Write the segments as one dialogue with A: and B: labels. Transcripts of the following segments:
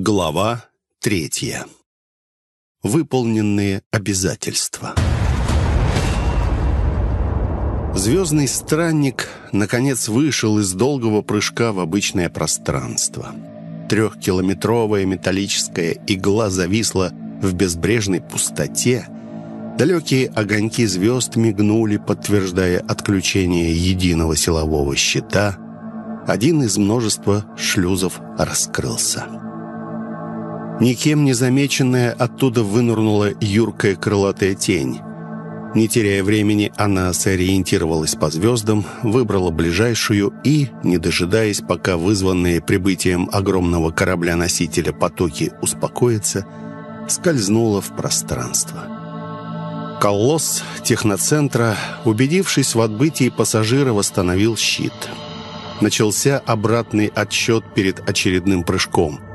A: Глава третья. Выполненные обязательства. Звездный странник, наконец, вышел из долгого прыжка в обычное пространство. Трехкилометровая металлическая игла зависла в безбрежной пустоте. Далекие огоньки звезд мигнули, подтверждая отключение единого силового щита. Один из множества шлюзов раскрылся. Никем не замеченная, оттуда вынырнула юркая крылатая тень. Не теряя времени, она сориентировалась по звездам, выбрала ближайшую и, не дожидаясь, пока вызванные прибытием огромного корабля-носителя потоки успокоятся, скользнула в пространство. Колосс техноцентра, убедившись в отбытии пассажира, восстановил щит. Начался обратный отсчет перед очередным прыжком –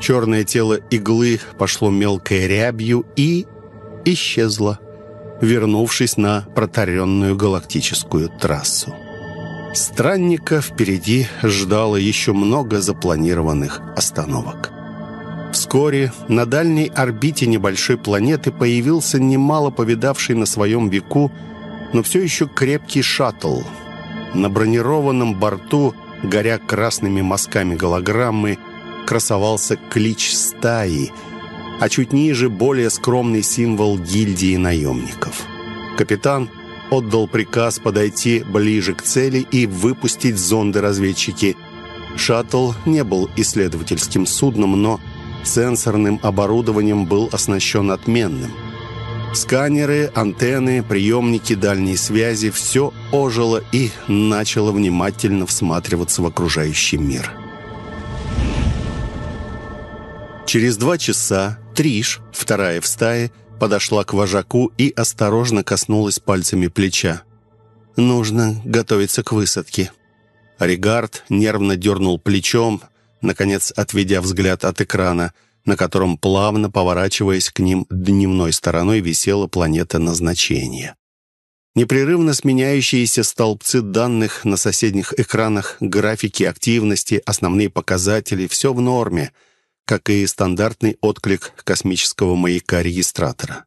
A: Черное тело иглы пошло мелкой рябью и исчезло, вернувшись на протаренную галактическую трассу. Странника впереди ждало еще много запланированных остановок. Вскоре на дальней орбите небольшой планеты появился немало повидавший на своем веку, но все еще крепкий шаттл. На бронированном борту, горя красными мазками голограммы, красовался клич стаи, а чуть ниже более скромный символ гильдии наемников. Капитан отдал приказ подойти ближе к цели и выпустить зонды-разведчики. Шаттл не был исследовательским судном, но сенсорным оборудованием был оснащен отменным. Сканеры, антенны, приемники дальней связи – все ожило и начало внимательно всматриваться в окружающий мир. Через два часа Триш, вторая в стае, подошла к вожаку и осторожно коснулась пальцами плеча. «Нужно готовиться к высадке». Регард нервно дернул плечом, наконец отведя взгляд от экрана, на котором, плавно поворачиваясь к ним дневной стороной, висела планета назначения. Непрерывно сменяющиеся столбцы данных на соседних экранах, графики активности, основные показатели – все в норме – как и стандартный отклик космического маяка-регистратора.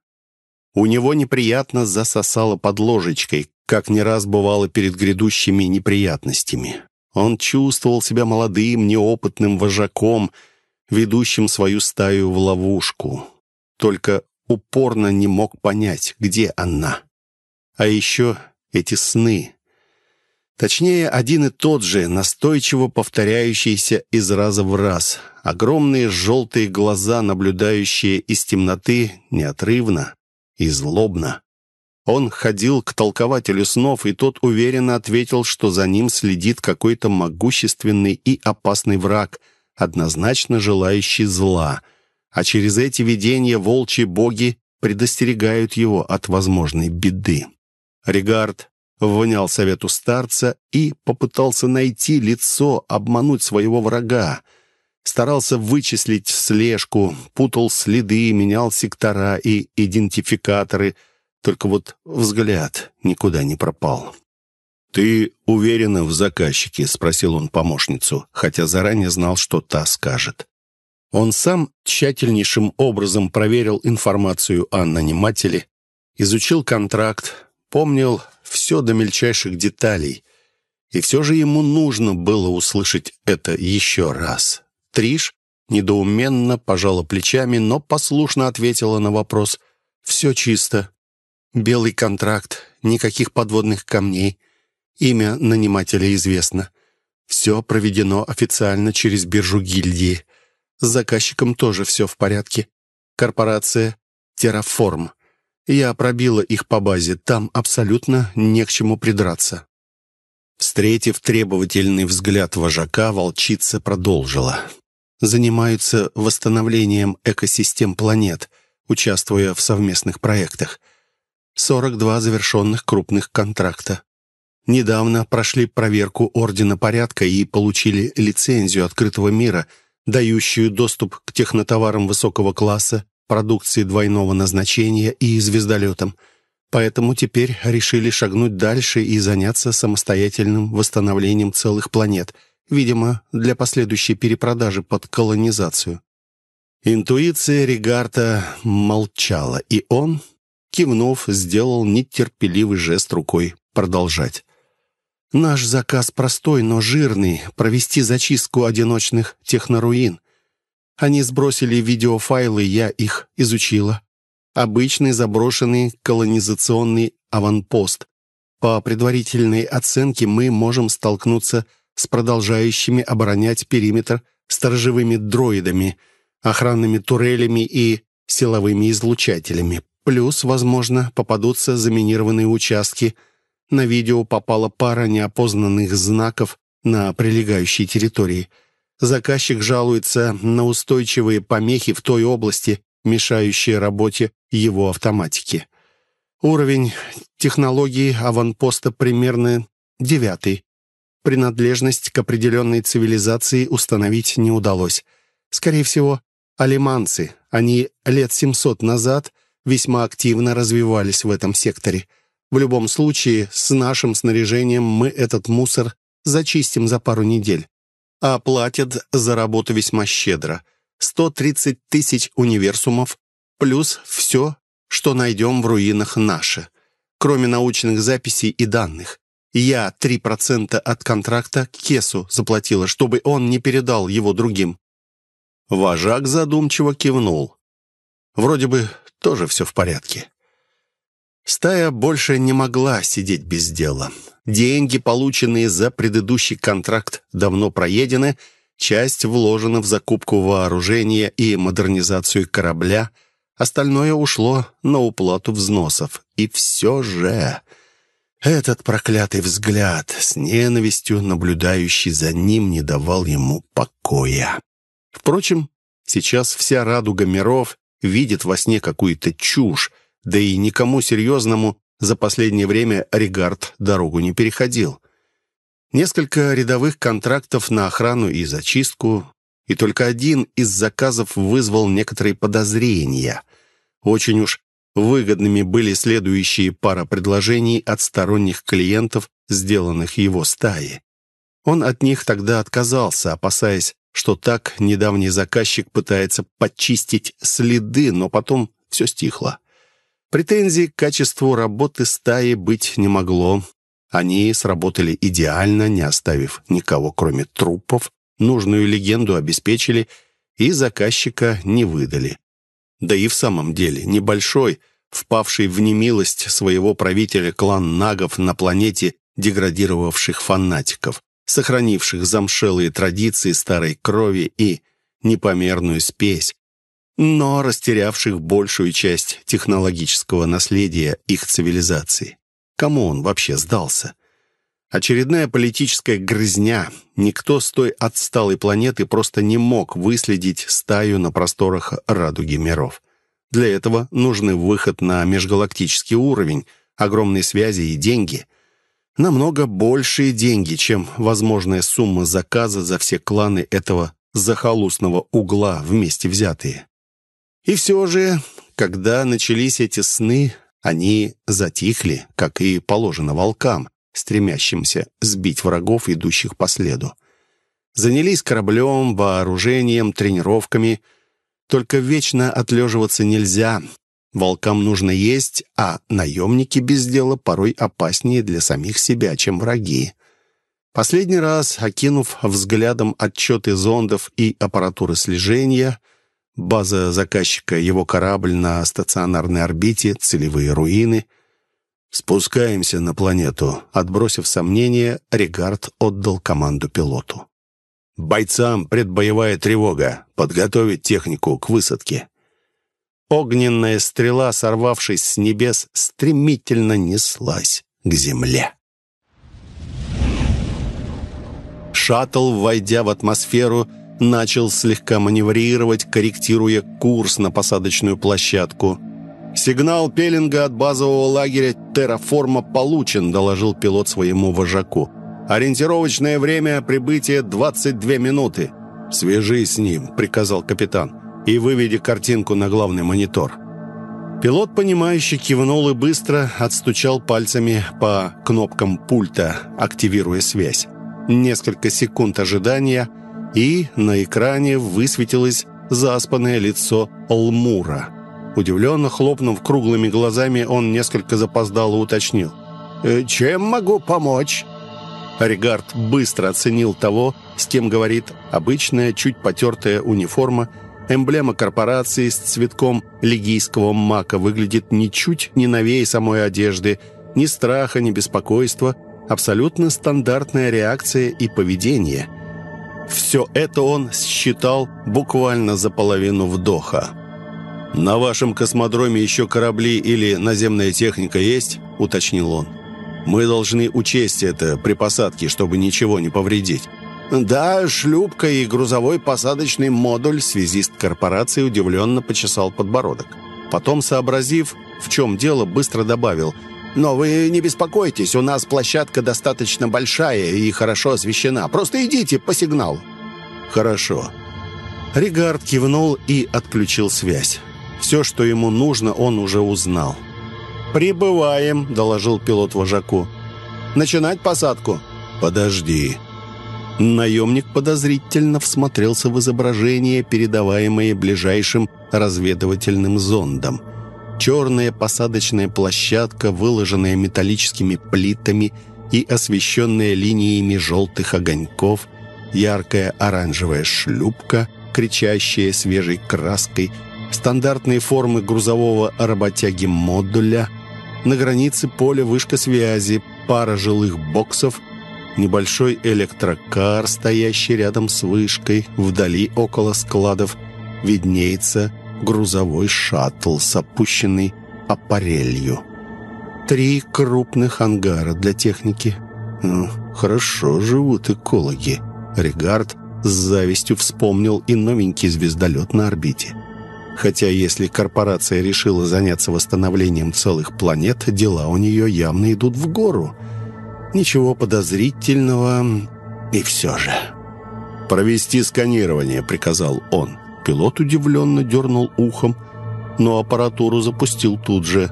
A: У него неприятно засосало под ложечкой, как не раз бывало перед грядущими неприятностями. Он чувствовал себя молодым, неопытным вожаком, ведущим свою стаю в ловушку. Только упорно не мог понять, где она. А еще эти сны. Точнее, один и тот же, настойчиво повторяющийся из раза в раз — Огромные желтые глаза, наблюдающие из темноты, неотрывно и злобно. Он ходил к толкователю снов, и тот уверенно ответил, что за ним следит какой-то могущественный и опасный враг, однозначно желающий зла. А через эти видения волчьи боги предостерегают его от возможной беды. Регард внял совету старца и попытался найти лицо, обмануть своего врага. Старался вычислить слежку, путал следы, менял сектора и идентификаторы. Только вот взгляд никуда не пропал. «Ты уверена в заказчике?» — спросил он помощницу, хотя заранее знал, что та скажет. Он сам тщательнейшим образом проверил информацию о нанимателе, изучил контракт, помнил все до мельчайших деталей. И все же ему нужно было услышать это еще раз. Триш недоуменно пожала плечами, но послушно ответила на вопрос. «Все чисто. Белый контракт, никаких подводных камней. Имя нанимателя известно. Все проведено официально через биржу гильдии. С заказчиком тоже все в порядке. Корпорация «Терраформ». Я пробила их по базе, там абсолютно не к чему придраться». Встретив требовательный взгляд вожака, волчица продолжила занимаются восстановлением экосистем планет, участвуя в совместных проектах. 42 завершенных крупных контракта. Недавно прошли проверку Ордена Порядка и получили лицензию открытого мира, дающую доступ к технотоварам высокого класса, продукции двойного назначения и звездолетам. Поэтому теперь решили шагнуть дальше и заняться самостоятельным восстановлением целых планет – видимо, для последующей перепродажи под колонизацию. Интуиция Регарта молчала, и он, кивнув, сделал нетерпеливый жест рукой продолжать. «Наш заказ простой, но жирный — провести зачистку одиночных техноруин. Они сбросили видеофайлы, я их изучила. Обычный заброшенный колонизационный аванпост. По предварительной оценке мы можем столкнуться с продолжающими оборонять периметр сторожевыми дроидами — охранными турелями и силовыми излучателями. Плюс, возможно, попадутся заминированные участки. На видео попала пара неопознанных знаков на прилегающей территории. Заказчик жалуется на устойчивые помехи в той области, мешающие работе его автоматики. Уровень технологии аванпоста примерно девятый. Принадлежность к определенной цивилизации установить не удалось. Скорее всего, алиманцы. Они лет 700 назад весьма активно развивались в этом секторе. В любом случае, с нашим снаряжением мы этот мусор зачистим за пару недель. А платят за работу весьма щедро. 130 тысяч универсумов, плюс все, что найдем в руинах наше. Кроме научных записей и данных. Я 3% от контракта Кесу заплатила, чтобы он не передал его другим. Вожак задумчиво кивнул. Вроде бы тоже все в порядке. Стая больше не могла сидеть без дела. Деньги, полученные за предыдущий контракт, давно проедены, часть вложена в закупку вооружения и модернизацию корабля, остальное ушло на уплату взносов. И все же... Этот проклятый взгляд, с ненавистью наблюдающий за ним, не давал ему покоя. Впрочем, сейчас вся радуга миров видит во сне какую-то чушь, да и никому серьезному за последнее время Регард дорогу не переходил. Несколько рядовых контрактов на охрану и зачистку, и только один из заказов вызвал некоторые подозрения. Очень уж выгодными были следующие пара предложений от сторонних клиентов, сделанных его стаи. Он от них тогда отказался, опасаясь что так недавний заказчик пытается почистить следы, но потом все стихло. Претензий к качеству работы стаи быть не могло. Они сработали идеально, не оставив никого, кроме трупов, нужную легенду обеспечили и заказчика не выдали. Да и в самом деле небольшой, впавший в немилость своего правителя клан нагов на планете деградировавших фанатиков сохранивших замшелые традиции старой крови и непомерную спесь, но растерявших большую часть технологического наследия их цивилизации. Кому он вообще сдался? Очередная политическая грызня. Никто с той отсталой планеты просто не мог выследить стаю на просторах радуги миров. Для этого нужны выход на межгалактический уровень, огромные связи и деньги — намного большие деньги, чем возможная сумма заказа за все кланы этого захолустного угла вместе взятые. И все же, когда начались эти сны, они затихли, как и положено волкам, стремящимся сбить врагов, идущих по следу. Занялись кораблем, вооружением, тренировками. Только вечно отлеживаться нельзя, Волкам нужно есть, а наемники без дела порой опаснее для самих себя, чем враги. Последний раз, окинув взглядом отчеты зондов и аппаратуры слежения, база заказчика, его корабль на стационарной орбите, целевые руины, спускаемся на планету. Отбросив сомнения, Регард отдал команду пилоту. «Бойцам предбоевая тревога. Подготовить технику к высадке». Огненная стрела, сорвавшись с небес, стремительно неслась к земле. Шаттл, войдя в атмосферу, начал слегка маневрировать, корректируя курс на посадочную площадку. «Сигнал пелинга от базового лагеря «Терраформа» получен», — доложил пилот своему вожаку. «Ориентировочное время прибытия 22 минуты». «Свяжись с ним», — приказал капитан и выведи картинку на главный монитор». Пилот, понимающе кивнул и быстро отстучал пальцами по кнопкам пульта, активируя связь. Несколько секунд ожидания, и на экране высветилось заспанное лицо Лмура. Удивленно хлопнув круглыми глазами, он несколько запоздало уточнил. «Э, «Чем могу помочь?» Ригард быстро оценил того, с кем говорит обычная, чуть потертая униформа. Эмблема корпорации с цветком лигийского мака выглядит ничуть не новее самой одежды, ни страха, ни беспокойства, абсолютно стандартная реакция и поведение. Все это он считал буквально за половину вдоха. «На вашем космодроме еще корабли или наземная техника есть?» — уточнил он. Мы должны учесть это при посадке, чтобы ничего не повредить». «Да, шлюпка и грузовой посадочный модуль», связист корпорации удивленно почесал подбородок. Потом, сообразив, в чем дело, быстро добавил «Но вы не беспокойтесь, у нас площадка достаточно большая и хорошо освещена. Просто идите по сигналу». «Хорошо». Ригард кивнул и отключил связь. Все, что ему нужно, он уже узнал. «Прибываем», — доложил пилот вожаку. «Начинать посадку?» «Подожди». Наемник подозрительно всмотрелся в изображение, передаваемое ближайшим разведывательным зондом. Черная посадочная площадка, выложенная металлическими плитами и освещенная линиями желтых огоньков, яркая оранжевая шлюпка, кричащая свежей краской, стандартные формы грузового работяги-модуля — на границе поля вышка связи, пара жилых боксов, небольшой электрокар, стоящий рядом с вышкой, вдали около складов, виднеется грузовой шаттл с опущенной аппарелью. Три крупных ангара для техники. Ну, хорошо живут экологи. Регард с завистью вспомнил и новенький звездолет на орбите. Хотя если корпорация решила заняться восстановлением целых планет, дела у нее явно идут в гору. Ничего подозрительного и все же. «Провести сканирование», — приказал он. Пилот удивленно дернул ухом, но аппаратуру запустил тут же.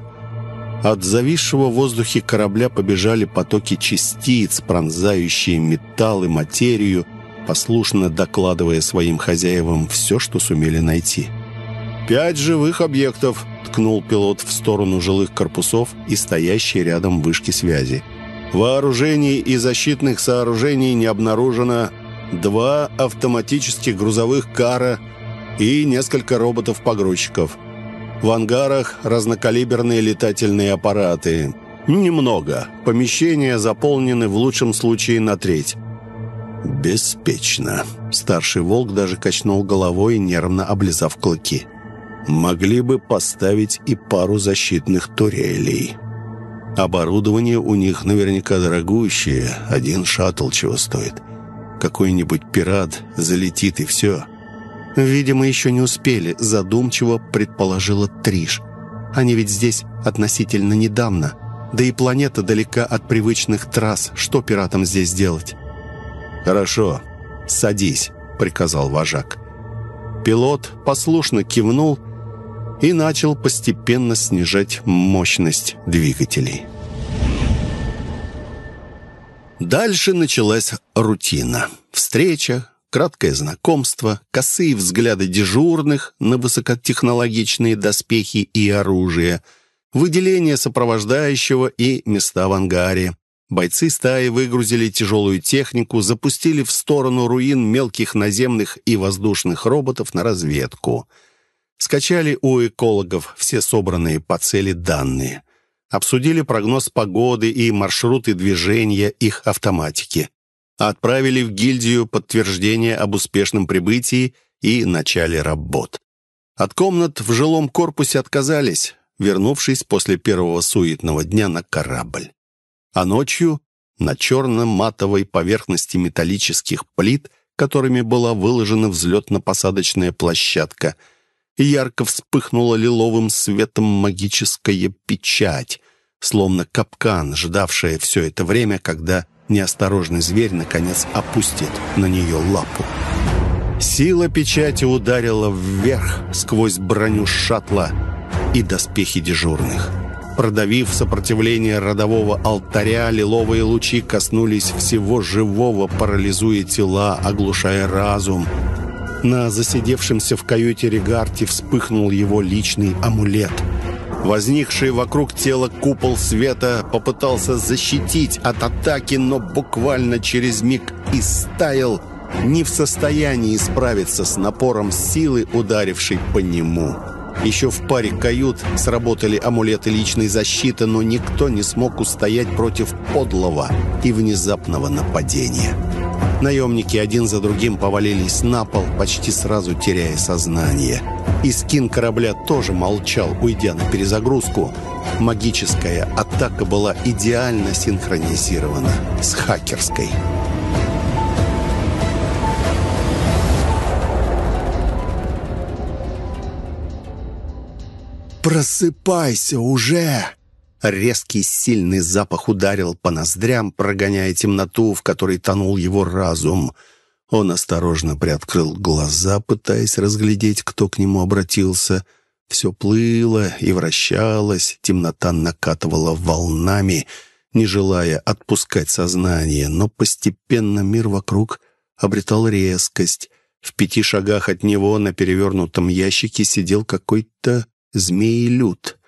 A: От зависшего в воздухе корабля побежали потоки частиц, пронзающие металл и материю, послушно докладывая своим хозяевам все, что сумели найти. «Пять живых объектов», — ткнул пилот в сторону жилых корпусов и стоящей рядом вышки связи. «Вооружений и защитных сооружений не обнаружено. Два автоматических грузовых кара и несколько роботов-погрузчиков. В ангарах разнокалиберные летательные аппараты. Немного. Помещения заполнены в лучшем случае на треть». «Беспечно». Старший волк даже качнул головой, нервно облизав клыки могли бы поставить и пару защитных турелей. Оборудование у них наверняка дорогущее, один шаттл чего стоит. Какой-нибудь пират залетит и все.
B: Видимо, еще не успели, задумчиво предположила Триш. Они ведь здесь относительно недавно. Да и планета далека от привычных трасс. Что пиратам здесь делать?
A: «Хорошо, садись», — приказал вожак. Пилот послушно кивнул и начал постепенно снижать мощность двигателей. Дальше началась рутина. Встреча, краткое знакомство, косые взгляды дежурных на высокотехнологичные доспехи и оружие, выделение сопровождающего и места в ангаре. Бойцы стаи выгрузили тяжелую технику, запустили в сторону руин мелких наземных и воздушных роботов на разведку — Скачали у экологов все собранные по цели данные. Обсудили прогноз погоды и маршруты движения их автоматики. Отправили в гильдию подтверждение об успешном прибытии и начале работ. От комнат в жилом корпусе отказались, вернувшись после первого суетного дня на корабль. А ночью на черно-матовой поверхности металлических плит, которыми была выложена взлетно-посадочная площадка – ярко вспыхнула лиловым светом магическая печать, словно капкан, ждавшая все это время, когда неосторожный зверь наконец опустит на нее лапу. Сила печати ударила вверх сквозь броню шаттла и доспехи дежурных. Продавив сопротивление родового алтаря, лиловые лучи коснулись всего живого, парализуя тела, оглушая разум. На засидевшемся в каюте Регарте вспыхнул его личный амулет. Возникший вокруг тела купол света попытался защитить от атаки, но буквально через миг истаял, не в состоянии справиться с напором силы, ударившей по нему. Еще в паре кают сработали амулеты личной защиты, но никто не смог устоять против подлого и внезапного нападения. Наемники один за другим повалились на пол, почти сразу теряя сознание. И скин корабля тоже молчал, уйдя на перезагрузку. Магическая атака была идеально синхронизирована с хакерской. «Просыпайся уже!» Резкий сильный запах ударил по ноздрям, прогоняя темноту, в которой тонул его разум. Он осторожно приоткрыл глаза, пытаясь разглядеть, кто к нему обратился. Все плыло и вращалось, темнота накатывала волнами, не желая отпускать сознание, но постепенно мир вокруг обретал резкость. В пяти шагах от него на перевернутом ящике сидел какой-то змеи-люд.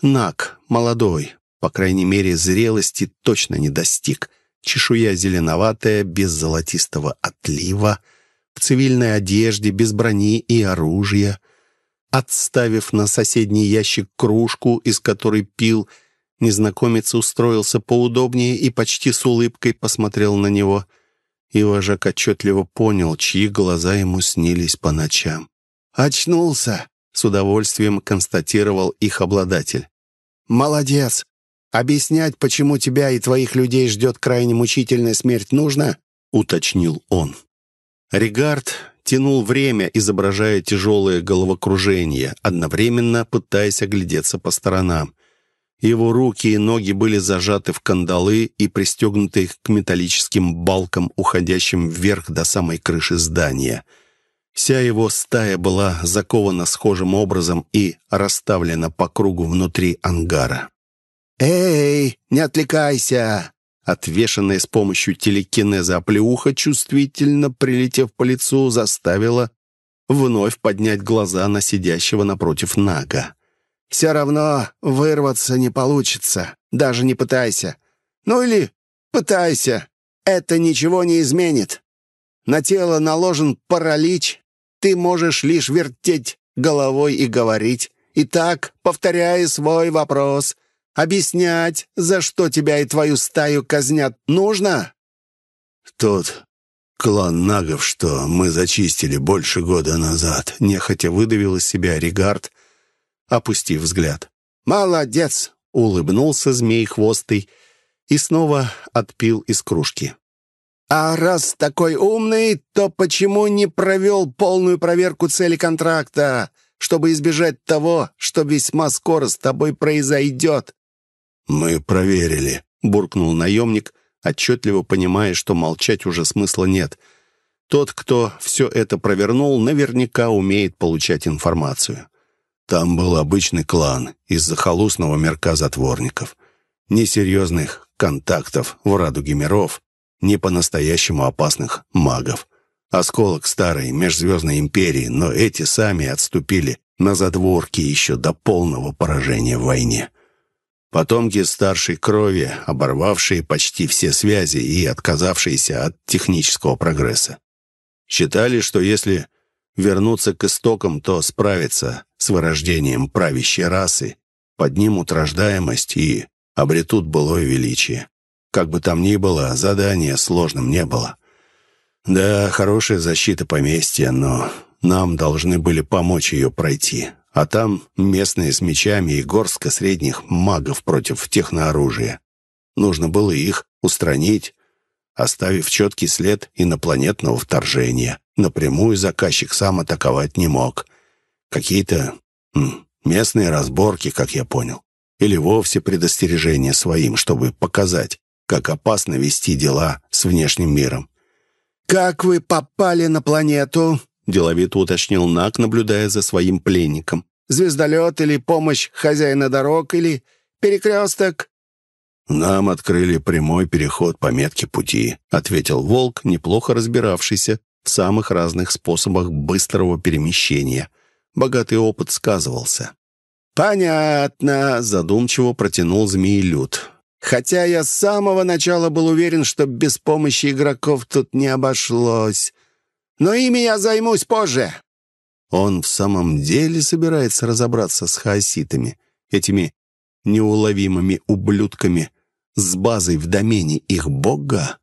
A: Наг, молодой, по крайней мере, зрелости точно не достиг. Чешуя зеленоватая, без золотистого отлива, в цивильной одежде, без брони и оружия. Отставив на соседний ящик кружку, из которой пил, незнакомец устроился поудобнее и почти с улыбкой посмотрел на него. И вожак отчетливо понял, чьи глаза ему снились по ночам. «Очнулся!» — с удовольствием констатировал их обладатель. «Молодец! Объяснять, почему тебя и твоих людей ждет крайне мучительная смерть, нужно?» — уточнил он. Регард тянул время, изображая тяжелое головокружение, одновременно пытаясь оглядеться по сторонам. Его руки и ноги были зажаты в кандалы и пристегнуты к металлическим балкам, уходящим вверх до самой крыши здания — Вся его стая была закована схожим образом и расставлена по кругу внутри ангара. «Эй, не отвлекайся!» Отвешенная с помощью телекинеза оплеуха, чувствительно прилетев по лицу, заставила вновь поднять глаза на сидящего напротив Нага. «Все равно вырваться не получится, даже не пытайся. Ну или пытайся, это ничего не изменит. На тело наложен паралич, ты можешь лишь вертеть головой и говорить. Итак, повторяя свой вопрос, объяснять, за что тебя и твою стаю казнят, нужно?»
B: «Тот клан нагов, что мы зачистили больше года назад», нехотя выдавил из себя Регард, опустив взгляд.
A: «Молодец!» — улыбнулся змей хвостый и снова отпил из кружки. А раз такой умный, то почему не провел полную проверку цели контракта, чтобы избежать того, что весьма скоро с тобой произойдет?»
B: «Мы проверили», — буркнул наемник, отчетливо понимая, что молчать уже смысла нет. Тот, кто все это провернул, наверняка умеет получать информацию. Там был обычный клан из захолустного мирка затворников. Несерьезных контактов в радуге миров, не по-настоящему опасных магов. Осколок старой межзвездной империи, но эти сами отступили на задворки еще до полного поражения в войне. Потомки старшей крови, оборвавшие почти все связи и отказавшиеся от технического прогресса. Считали, что если вернуться к истокам, то справиться с вырождением правящей расы, поднимут рождаемость и обретут былое величие. Как бы там ни было, задание сложным не было. Да, хорошая защита поместья, но нам должны были помочь ее пройти. А там местные с мечами и горстка средних магов против технооружия. Нужно было их устранить, оставив четкий след инопланетного вторжения. Напрямую заказчик сам атаковать не мог. Какие-то местные разборки, как я понял. Или вовсе предостережение своим, чтобы показать, как опасно вести дела с внешним миром.
A: «Как вы попали на планету?» — деловито уточнил Нак, наблюдая за своим пленником. «Звездолет или помощь хозяина дорог или перекресток?»
B: «Нам открыли прямой переход по метке пути», — ответил Волк, неплохо разбиравшийся
A: в самых разных способах быстрого перемещения. Богатый опыт сказывался. «Понятно», — задумчиво протянул Змеелюд. «Хотя я с самого начала был уверен, что без помощи игроков тут не обошлось. Но ими я займусь позже». Он в самом деле собирается разобраться с хаоситами, этими неуловимыми ублюдками, с базой в домене их бога?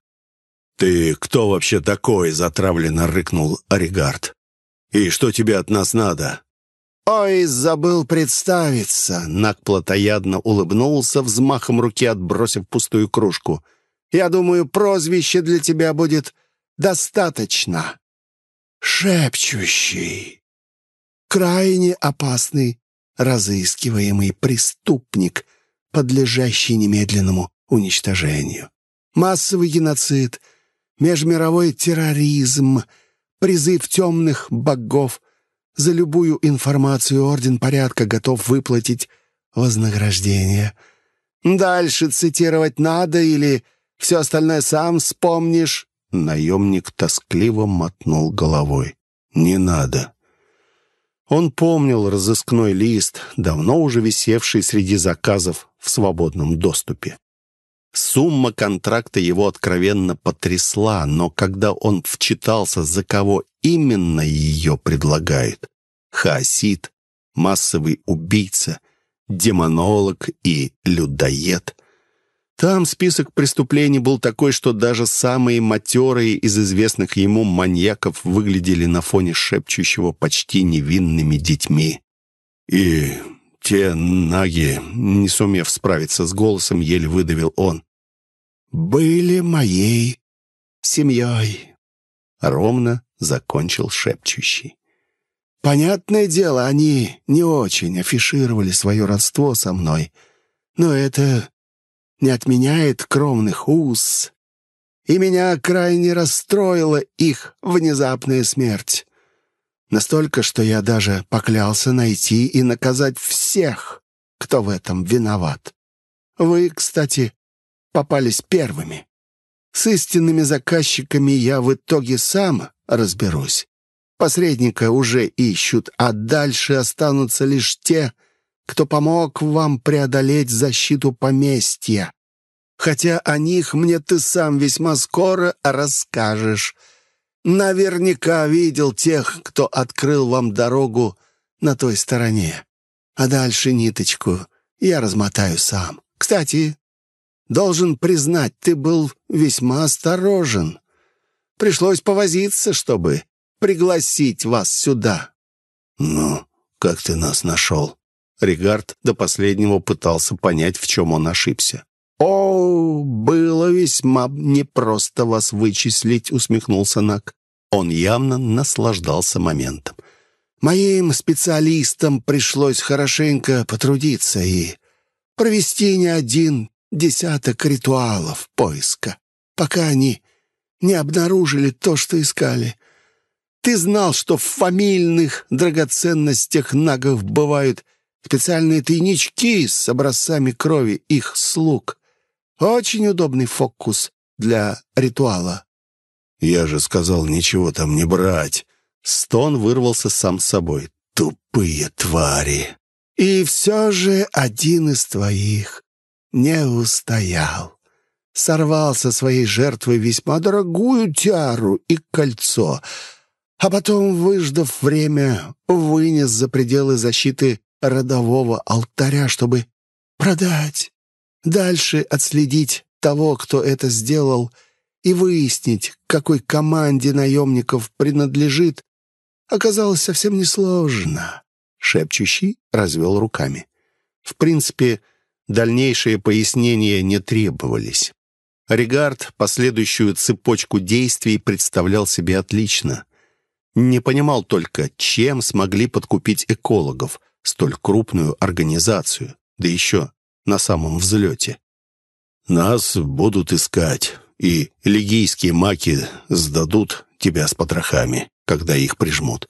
A: «Ты кто вообще такой?» — затравленно рыкнул Оригард. «И что тебе от нас надо?»
B: «Ой, забыл представиться!» Нак плотоядно улыбнулся, взмахом руки отбросив пустую кружку. «Я думаю, прозвище для тебя будет достаточно. Шепчущий. Крайне опасный, разыскиваемый преступник, подлежащий немедленному уничтожению. Массовый геноцид, межмировой терроризм, призыв темных богов. За любую информацию Орден Порядка готов выплатить вознаграждение. Дальше цитировать надо или все остальное сам вспомнишь?»
A: Наемник тоскливо мотнул головой. «Не надо». Он помнил разыскной лист, давно уже висевший среди заказов в свободном доступе. Сумма контракта его откровенно потрясла, но когда он вчитался, за кого именно ее предлагают — хаосит, массовый убийца, демонолог и людоед — там список преступлений был такой, что даже самые матерые из известных ему маньяков выглядели на фоне шепчущего почти невинными детьми. И те наги, не сумев справиться с голосом, еле выдавил он.
B: «Были моей семьей», — ровно закончил шепчущий. «Понятное дело, они не очень афишировали свое родство со мной, но это не отменяет кровных уз, и меня крайне расстроила их внезапная смерть. Настолько, что я даже поклялся найти и наказать всех, кто в этом виноват. Вы, кстати, попались первыми. С истинными заказчиками я в итоге сам разберусь. Посредника уже ищут, а дальше останутся лишь те, кто помог вам преодолеть защиту поместья. Хотя о них мне ты сам весьма скоро расскажешь. Наверняка видел тех, кто открыл вам дорогу на той стороне. А дальше ниточку я размотаю сам. Кстати, Должен признать, ты был весьма осторожен. Пришлось повозиться, чтобы пригласить вас сюда».
A: «Ну, как ты нас нашел?» Регард до последнего пытался понять, в чем он ошибся.
B: «О, было весьма непросто вас вычислить», — усмехнулся Нак.
A: Он явно наслаждался моментом.
B: «Моим специалистам пришлось хорошенько потрудиться и провести не один десяток ритуалов поиска, пока они не обнаружили то, что искали. Ты знал, что в фамильных драгоценностях нагов бывают специальные тайнички с образцами крови их слуг. Очень удобный фокус для ритуала.
A: «Я же сказал ничего там не брать». Стон вырвался сам собой. «Тупые твари!»
B: «И все же один из твоих не устоял. Сорвал со своей жертвы весьма дорогую тиару и кольцо, а потом, выждав время, вынес за пределы защиты родового алтаря, чтобы продать. Дальше отследить того, кто это сделал, и выяснить, какой команде наемников принадлежит, оказалось совсем несложно. Шепчущий развел руками. В принципе, Дальнейшие пояснения не требовались. Регард последующую цепочку действий представлял себе отлично. Не понимал только, чем смогли подкупить экологов, столь крупную организацию, да еще на самом взлете. «Нас будут искать, и легийские маки сдадут тебя с потрохами, когда их прижмут.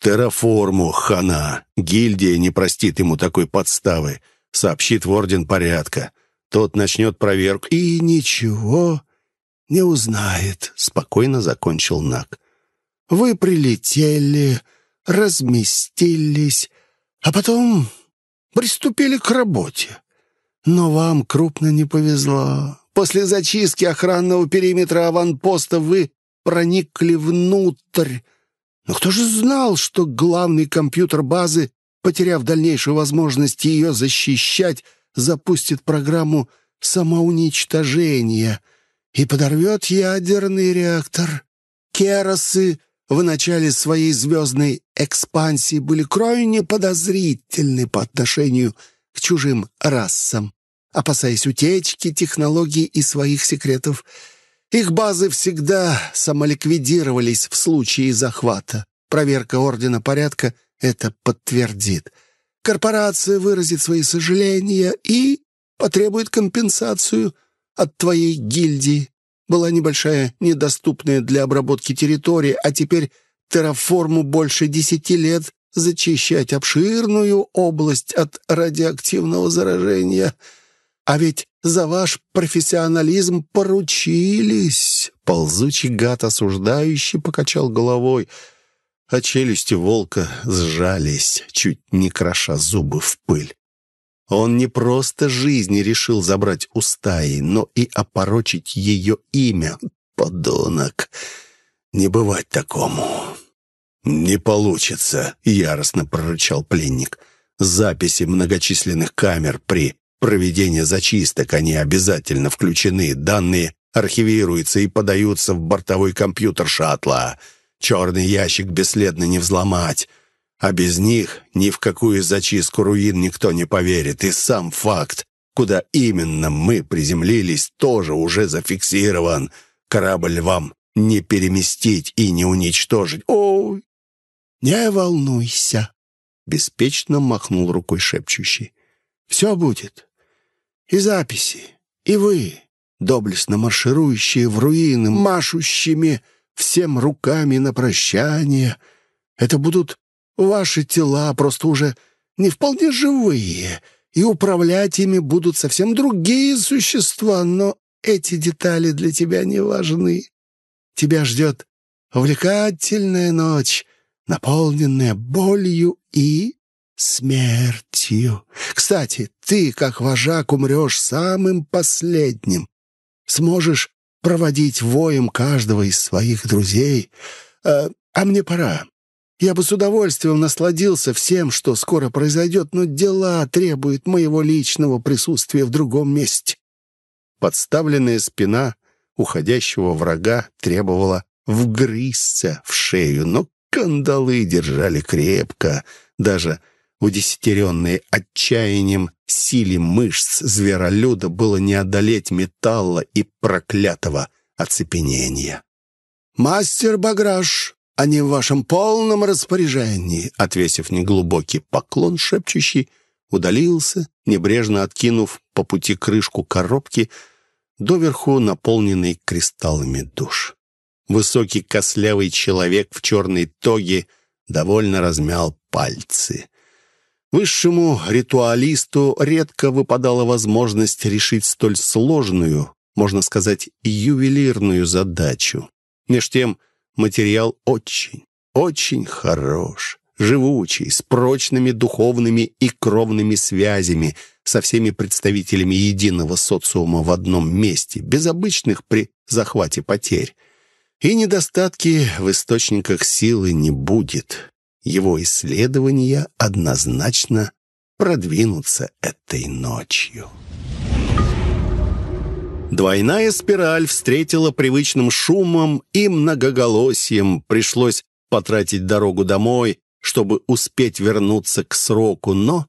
B: Терраформу, хана, гильдия не простит ему такой подставы, сообщит в Орден порядка. Тот начнет проверку. «И ничего не узнает», — спокойно закончил Нак. Вы прилетели, разместились, а потом приступили к работе. Но вам крупно не повезло. После зачистки охранного периметра аванпоста вы проникли внутрь. Но кто же знал, что главный компьютер базы, потеряв дальнейшую возможность ее защищать, запустит программу самоуничтожения и подорвет ядерный реактор? Керосы в начале своей звездной экспансии были крайне подозрительны по отношению к чужим расам, опасаясь утечки технологий и своих секретов. Их базы всегда самоликвидировались в случае захвата. Проверка Ордена Порядка это подтвердит. Корпорация выразит свои сожаления и потребует компенсацию от твоей гильдии. Была небольшая, недоступная для обработки территория, а теперь терраформу больше десяти лет зачищать обширную область от радиоактивного заражения. А ведь за ваш профессионализм поручились. Ползучий гад осуждающий покачал головой, а челюсти волка сжались, чуть не кроша зубы в пыль. Он не просто жизни решил забрать у стаи, но и опорочить ее имя. Подонок! Не бывать такому. «Не получится», — яростно прорычал пленник. «Записи многочисленных камер при проведении зачисток, они обязательно включены. Данные архивируются и подаются в бортовой компьютер шаттла. Черный ящик бесследно не взломать. А без них ни в какую зачистку руин никто не поверит. И сам факт, куда именно мы приземлились, тоже уже зафиксирован. Корабль вам не переместить и не уничтожить. Ой, не волнуйся, беспечно махнул рукой шепчущий. Все будет. И записи, и вы, доблестно марширующие в руины, машущими всем руками на прощание. Это будут Ваши тела просто уже не вполне живые, и управлять ими будут совсем другие существа, но эти детали для тебя не важны. Тебя ждет увлекательная ночь, наполненная болью и смертью. Кстати, ты, как вожак, умрешь самым последним. Сможешь проводить воем каждого из своих друзей. А, а мне пора. Я бы с удовольствием насладился всем, что скоро произойдет, но дела требуют моего личного присутствия в другом месте». Подставленная спина уходящего врага требовала вгрызться в шею, но кандалы держали крепко, даже удесятеренные отчаянием силе мышц зверолюда было не одолеть металла и проклятого оцепенения. «Мастер Баграш, они в вашем полном распоряжении», отвесив неглубокий поклон шепчущий, удалился, небрежно откинув по пути крышку коробки, доверху наполненной кристаллами душ. Высокий кослявый человек в черной тоге довольно размял пальцы. Высшему ритуалисту редко выпадала возможность решить столь сложную, можно сказать, ювелирную задачу. Меж тем, Материал очень, очень хорош, живучий, с прочными духовными и кровными связями со всеми представителями единого социума в одном месте, без обычных при захвате потерь. И недостатки в источниках силы не будет. Его исследования однозначно продвинутся этой ночью. Двойная спираль встретила привычным шумом и многоголосием. Пришлось потратить дорогу домой, чтобы успеть вернуться к сроку, но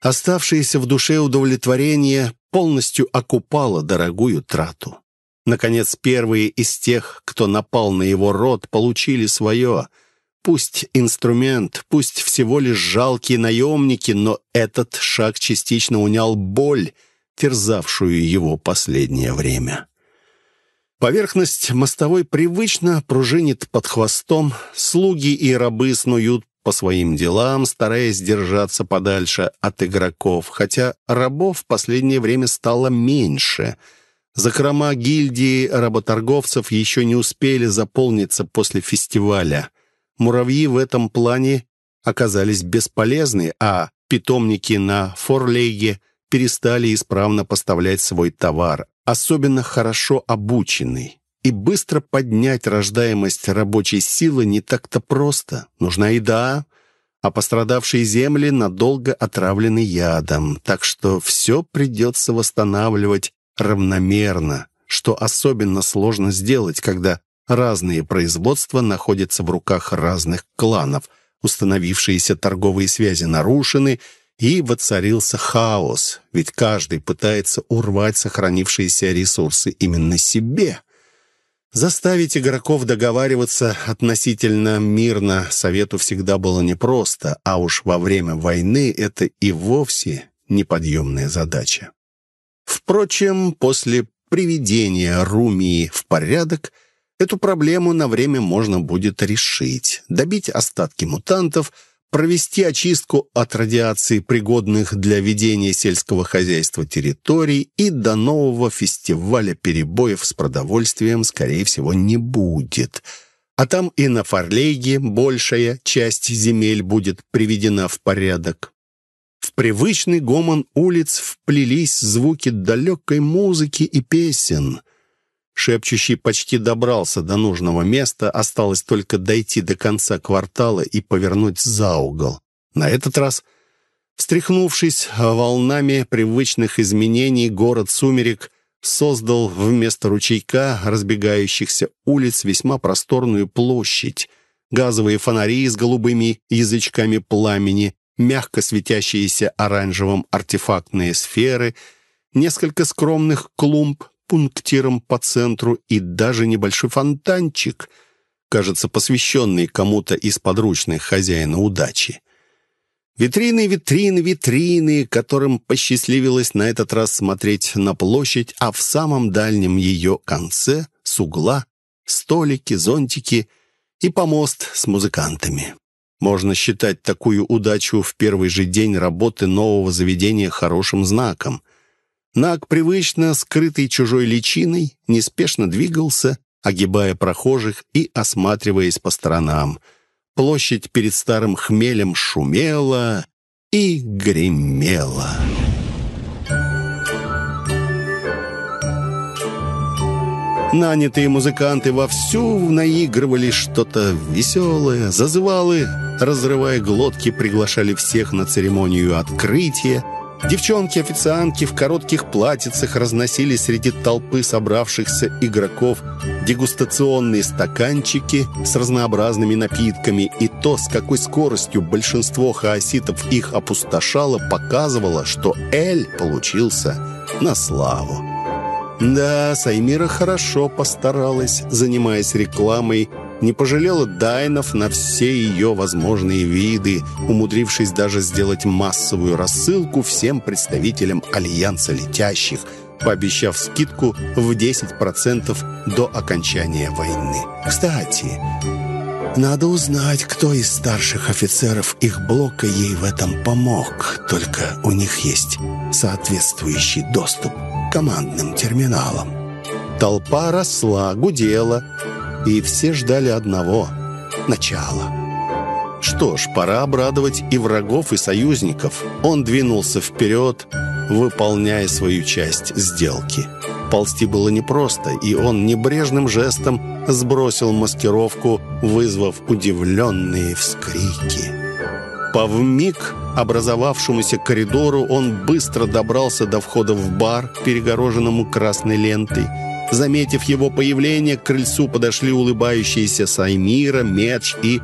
B: оставшееся в душе удовлетворение полностью окупало дорогую трату. Наконец, первые из тех, кто напал на его род, получили свое. Пусть инструмент, пусть всего лишь жалкие наемники, но этот шаг частично унял боль — терзавшую его последнее время. Поверхность мостовой привычно пружинит под хвостом, слуги и рабы снуют по своим делам, стараясь держаться подальше от игроков, хотя рабов в последнее время стало меньше.
A: Закрома гильдии работорговцев еще не успели заполниться после фестиваля. Муравьи в этом плане оказались бесполезны, а питомники на Форлейге перестали исправно поставлять свой товар, особенно хорошо обученный. И быстро поднять рождаемость рабочей силы не так-то просто. Нужна еда, а пострадавшие земли надолго отравлены ядом, так что все придется восстанавливать равномерно, что особенно сложно сделать, когда разные производства находятся в руках разных кланов, установившиеся торговые связи нарушены, и воцарился хаос, ведь каждый пытается урвать сохранившиеся ресурсы именно себе. Заставить игроков договариваться относительно мирно Совету всегда было непросто, а уж во время войны это и вовсе неподъемная задача. Впрочем, после приведения Румии в порядок, эту проблему на время можно будет решить, добить остатки мутантов, провести очистку от радиации пригодных для ведения сельского хозяйства территорий и до нового фестиваля перебоев с продовольствием, скорее всего, не будет. А там и на Фарлейге большая часть земель будет приведена в порядок. В привычный гомон улиц вплелись звуки далекой музыки и песен. Шепчущий почти добрался до нужного места, осталось только дойти до конца квартала и повернуть за угол. На этот раз, встряхнувшись волнами привычных изменений, город Сумерек создал вместо ручейка разбегающихся улиц весьма просторную площадь, газовые фонари с голубыми язычками пламени, мягко светящиеся оранжевым артефактные сферы, несколько скромных клумб пунктиром по центру и даже небольшой фонтанчик, кажется, посвященный кому-то из подручных хозяина удачи. Витрины, витрины, витрины, которым посчастливилось на этот раз смотреть на площадь, а в самом дальнем ее конце, с угла, столики, зонтики и помост с музыкантами. Можно считать такую удачу в первый же день работы нового заведения хорошим знаком. Наг, привычно скрытый чужой личиной, неспешно двигался, огибая прохожих и осматриваясь по сторонам. Площадь перед старым хмелем шумела и гремела. Нанятые музыканты вовсю наигрывали что-то веселое, зазывалы, разрывая глотки, приглашали всех на церемонию открытия. Девчонки-официантки в коротких платьицах разносили среди толпы собравшихся игроков дегустационные стаканчики с разнообразными напитками, и то, с какой скоростью большинство хаоситов их опустошало, показывало, что Эль получился на славу. Да, Саймира хорошо постаралась, занимаясь рекламой, не пожалела дайнов на все ее возможные виды, умудрившись даже сделать массовую рассылку всем представителям Альянса Летящих, пообещав скидку в 10% до окончания войны. Кстати, надо узнать, кто из старших офицеров их блока ей в этом помог, только у них есть соответствующий доступ командным терминалом. Толпа росла, гудела, и все ждали одного — начала. Что ж, пора обрадовать и врагов, и союзников. Он двинулся вперед, выполняя свою часть сделки. Ползти было непросто, и он небрежным жестом сбросил маскировку, вызвав удивленные вскрики. По вмиг образовавшемуся коридору он быстро добрался до входа в бар, перегороженному красной лентой. Заметив его появление, к крыльцу подошли улыбающиеся Саймира, Медж и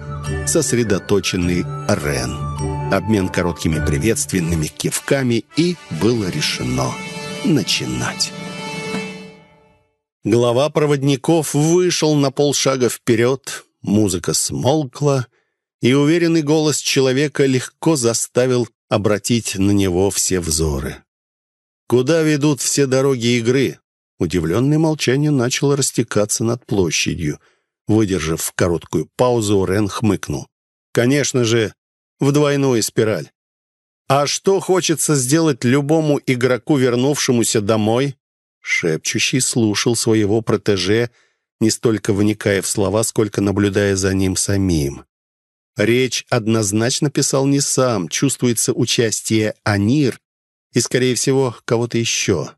A: сосредоточенный Рен. Обмен короткими приветственными кивками, и было решено начинать. Глава проводников вышел на полшага вперед, музыка смолкла, и уверенный голос человека легко заставил обратить на него все взоры. «Куда ведут все дороги игры?» Удивленное молчание начало растекаться над площадью. Выдержав короткую паузу, Рен хмыкнул. «Конечно же, в двойную спираль. А что хочется сделать любому игроку, вернувшемуся домой? Шепчущий слушал своего протеже, не столько вникая в слова, сколько наблюдая за ним самим. Речь однозначно писал не сам, чувствуется участие Анир и, скорее всего, кого-то еще.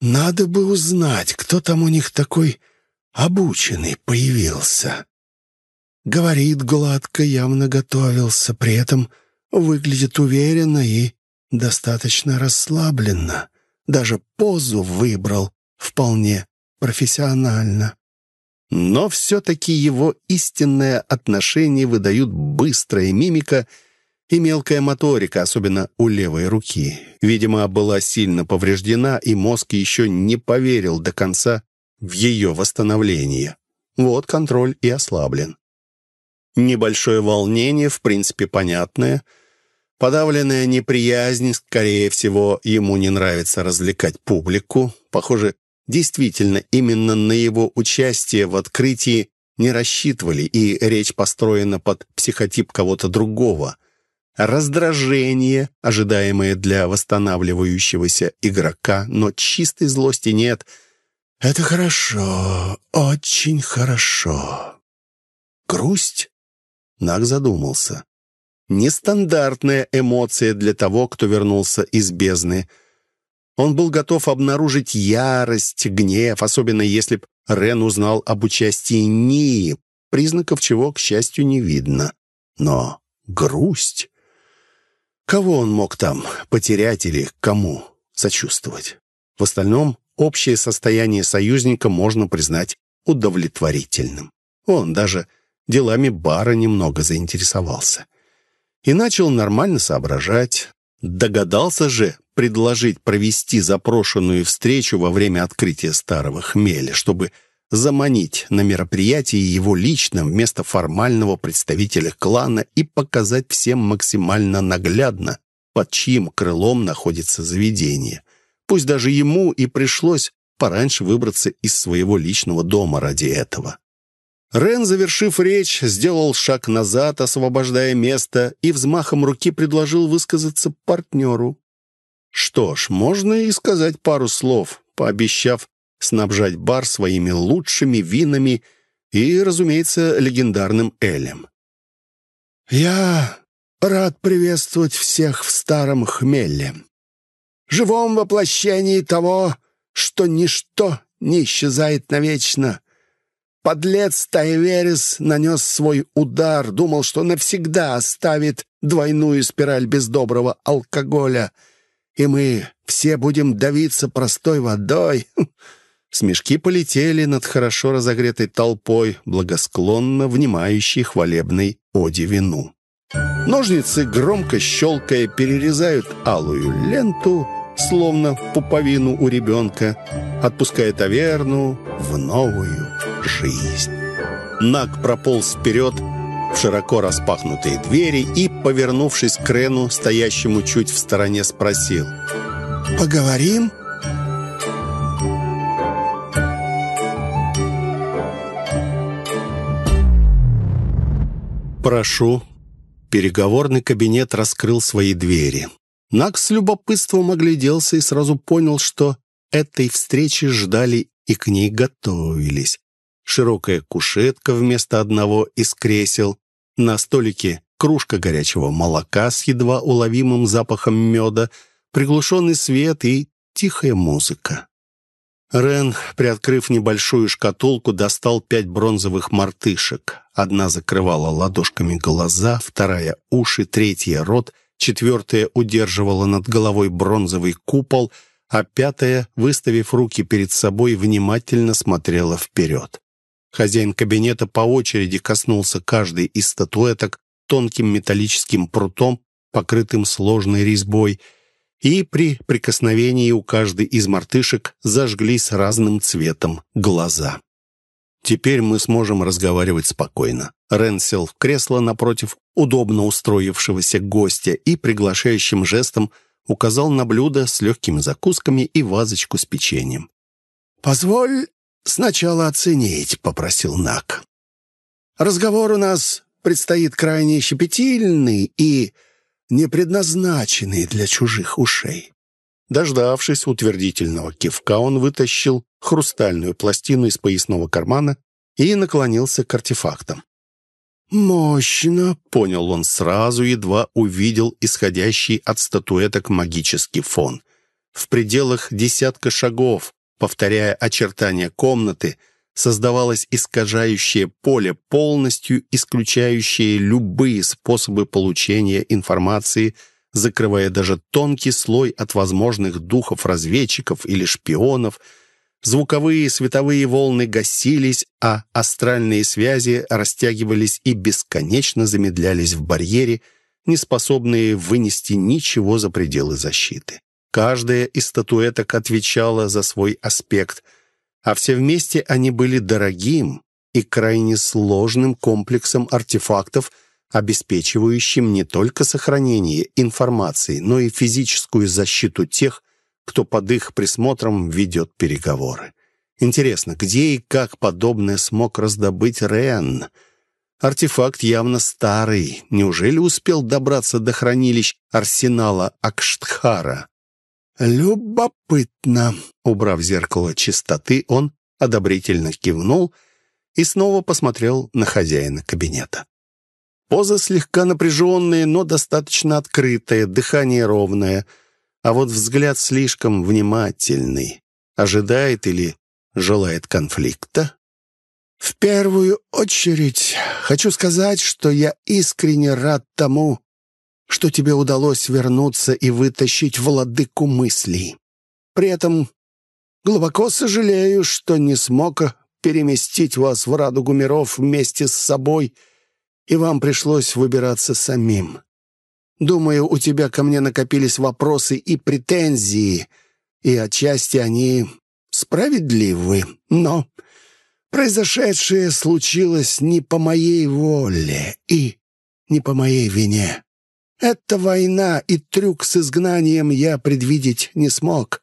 B: «Надо бы узнать, кто там у них такой обученный появился». Говорит гладко, явно готовился, при этом выглядит уверенно и достаточно расслабленно. Даже позу выбрал вполне профессионально.
A: Но все-таки его истинное отношение выдают быстрая мимика и мелкая моторика, особенно у левой руки. Видимо, была сильно повреждена, и мозг еще не поверил до конца в ее восстановление. Вот контроль и ослаблен. Небольшое волнение, в принципе, понятное. Подавленная неприязнь, скорее всего, ему не нравится развлекать публику. Похоже, действительно, именно на его участие в открытии не рассчитывали, и речь построена под психотип кого-то другого. Раздражение, ожидаемое для восстанавливающегося игрока, но чистой злости нет.
B: «Это хорошо, очень хорошо».
A: Грусть? Наг задумался. Нестандартная эмоция для того, кто вернулся из бездны. Он был готов обнаружить ярость, гнев, особенно если б Рен узнал об участии Нии, признаков чего, к счастью, не видно. Но грусть... Кого он мог там потерять или кому сочувствовать? В остальном, общее состояние союзника можно признать удовлетворительным. Он даже делами бара немного заинтересовался. И начал нормально соображать. Догадался же предложить провести запрошенную встречу во время открытия старого хмеля, чтобы заманить на мероприятие его лично вместо формального представителя клана и показать всем максимально наглядно, под чьим крылом находится заведение. Пусть даже ему и пришлось пораньше выбраться из своего личного дома ради этого. Рен, завершив речь, сделал шаг назад, освобождая место, и взмахом руки предложил высказаться партнеру. Что ж, можно и сказать пару слов, пообещав снабжать бар своими лучшими винами и, разумеется, легендарным Элем.
B: «Я рад приветствовать всех в старом хмеле, живом воплощении того, что ничто не исчезает навечно». Подлец Тайверис нанес свой удар, думал, что навсегда оставит двойную спираль без доброго алкоголя, и мы все будем давиться простой водой. Смешки полетели над хорошо разогретой толпой, благосклонно внимающей хвалебной оде вину. Ножницы, громко щелкая, перерезают алую ленту, словно пуповину у ребенка, отпуская таверну в новую жизнь. Наг прополз вперед в широко распахнутые двери и, повернувшись к Рену, стоящему чуть в стороне, спросил. «Поговорим?»
A: «Прошу». Переговорный кабинет раскрыл свои двери. Наг с любопытством огляделся и сразу понял, что этой встречи ждали и к ней готовились. Широкая кушетка вместо одного из кресел, на столике кружка горячего молока с едва уловимым запахом меда, приглушенный свет и тихая музыка. Рен, приоткрыв небольшую шкатулку, достал пять бронзовых мартышек. Одна закрывала ладошками глаза, вторая — уши, третья — рот — четвертая удерживала над головой бронзовый купол, а пятая, выставив руки перед собой, внимательно смотрела вперед. Хозяин кабинета по очереди коснулся каждой из статуэток тонким металлическим прутом, покрытым сложной резьбой, и при прикосновении у каждой из мартышек зажглись разным цветом глаза. Теперь мы сможем разговаривать спокойно. Рен сел в кресло напротив удобно устроившегося гостя и приглашающим жестом указал на блюдо с легкими закусками и вазочку с печеньем.
B: «Позволь сначала оценить», — попросил Нак. «Разговор у нас предстоит крайне щепетильный и не предназначенный для чужих ушей.
A: Дождавшись утвердительного кивка, он вытащил хрустальную пластину из поясного кармана и наклонился к артефактам. «Мощно!» — понял он сразу, едва увидел исходящий от статуэток магический фон. В пределах десятка шагов, повторяя очертания комнаты, создавалось искажающее поле, полностью исключающее любые способы получения информации, закрывая даже тонкий слой от возможных духов-разведчиков или шпионов — Звуковые и световые волны гасились, а астральные связи растягивались и бесконечно замедлялись в барьере, не способные вынести ничего за пределы защиты. Каждая из статуэток отвечала за свой аспект, а все вместе они были дорогим и крайне сложным комплексом артефактов, обеспечивающим не только сохранение информации, но и физическую защиту тех, кто под их присмотром ведет переговоры. Интересно, где и как подобное смог раздобыть Рен? Артефакт явно старый. Неужели успел добраться до хранилищ арсенала Акштхара? «Любопытно!» Убрав зеркало чистоты, он одобрительно кивнул и снова посмотрел на хозяина кабинета. Поза слегка напряженная, но достаточно открытая, дыхание ровное — а вот взгляд слишком внимательный. Ожидает или желает конфликта? В первую очередь хочу сказать, что я искренне рад тому, что тебе удалось вернуться и вытащить владыку мыслей. При этом глубоко сожалею, что не смог переместить вас в радугу миров вместе с собой, и вам пришлось выбираться самим. Думаю, у тебя ко мне накопились вопросы и претензии, и отчасти они справедливы, но произошедшее случилось не по моей воле и не по моей вине. Эта война и трюк с изгнанием я предвидеть не смог.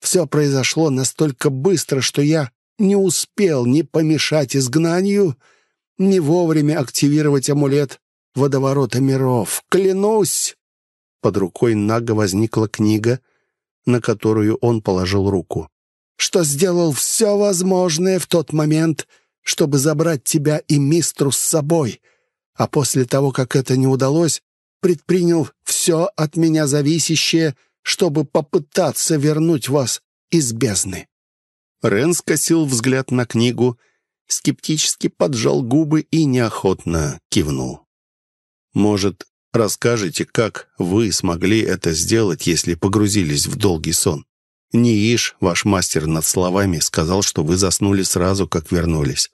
A: Все произошло настолько быстро, что я не успел ни помешать изгнанию, ни вовремя активировать амулет водоворота миров. Клянусь!» Под рукой Нага возникла книга, на которую он положил руку. «Что сделал все возможное в тот момент, чтобы забрать тебя и мистру с собой, а после того, как это не удалось, предпринял все от меня зависящее, чтобы попытаться вернуть вас из бездны». Рен скосил взгляд на книгу, скептически поджал губы и неохотно кивнул. Может, расскажете, как вы смогли это сделать, если погрузились в долгий сон? Нииш, ваш мастер над словами, сказал, что вы заснули сразу, как вернулись.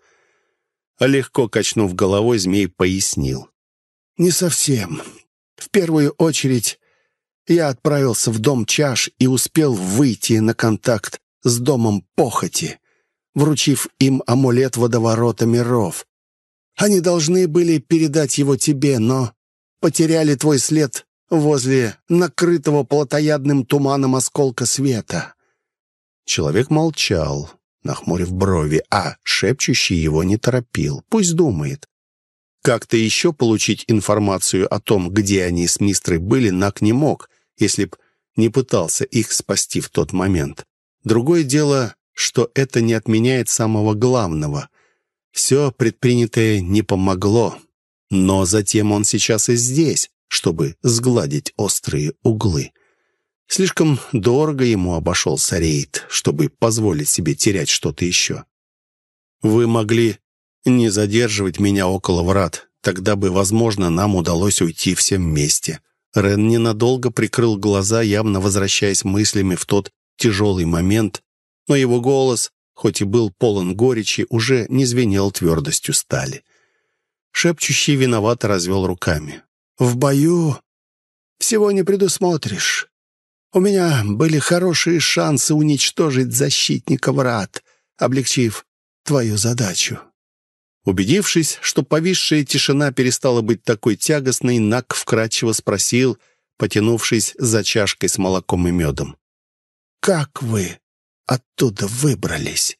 A: А легко качнув головой, змей пояснил. «Не совсем. В первую очередь я отправился в дом чаш и успел выйти на контакт с домом похоти, вручив им амулет водоворота миров. Они должны были передать его тебе, но потеряли твой след возле накрытого плотоядным туманом осколка света». Человек молчал, нахмурив брови, а шепчущий его не торопил. Пусть думает. Как-то еще получить информацию о том, где они с мистрой были, Нак не мог, если б не пытался их спасти в тот момент. Другое дело, что это не отменяет самого главного. Все предпринятое не помогло. Но затем он сейчас и здесь, чтобы сгладить острые углы. Слишком дорого ему обошелся рейд, чтобы позволить себе терять что-то еще. Вы могли не задерживать меня около врат, тогда бы, возможно, нам удалось уйти всем вместе. Рен ненадолго прикрыл глаза, явно возвращаясь мыслями в тот тяжелый момент, но его голос хоть и был полон горечи, уже не звенел твердостью стали. Шепчущий виновато развел руками. «В бою всего не предусмотришь. У меня были хорошие шансы уничтожить защитника врат, облегчив твою задачу». Убедившись, что повисшая тишина перестала быть такой тягостной, Нак вкратчиво спросил, потянувшись за чашкой с молоком и медом. «Как вы оттуда выбрались?»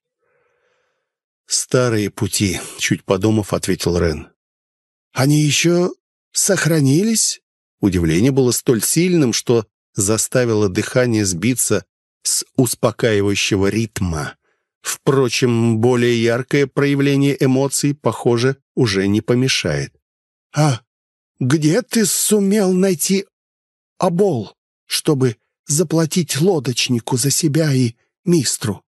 A: «Старые пути», — чуть подумав, ответил Рен. «Они еще сохранились?» Удивление было столь сильным, что заставило дыхание сбиться с успокаивающего ритма. Впрочем, более яркое проявление эмоций, похоже, уже не помешает.
B: «А где ты сумел найти обол, чтобы заплатить лодочнику за себя и мистру?»